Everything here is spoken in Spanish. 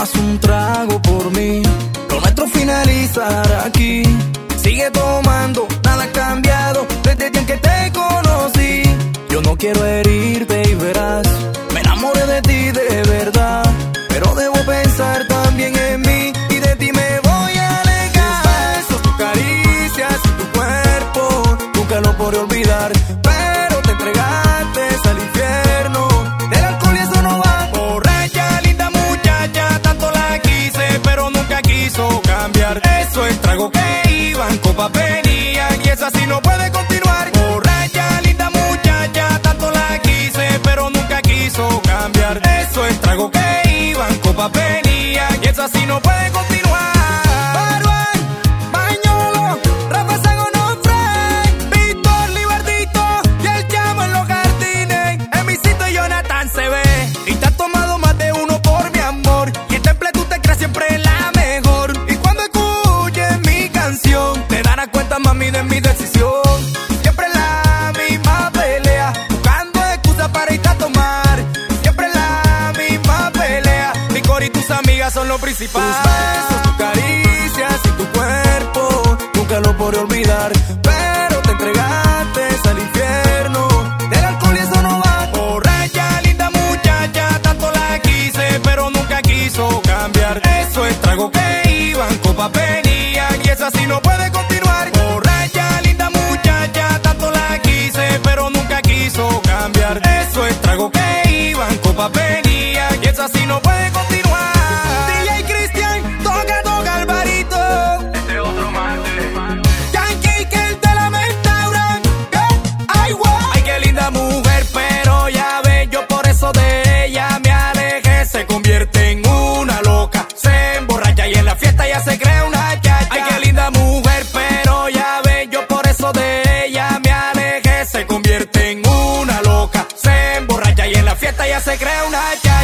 tomas un trago por mí, lo nuestro finalizará aquí. Sigue tomando, nada ha cambiado desde el día en que te conocí. Yo no quiero herirte copa venían y esa así no amigas son lo principal. Tus besos, tus caricias y tu cuerpo, nunca lo podré olvidar. Pero te entregaste al infierno. Del alcohol y eso no va. Borracha, linda muchacha, tanto la quise, pero nunca quiso cambiar. Eso es trago que iban, copa venían y esa así no puede continuar. Borracha, linda muchacha, tanto la quise, pero nunca quiso cambiar. Eso es trago que iban, copa venían cree una hecha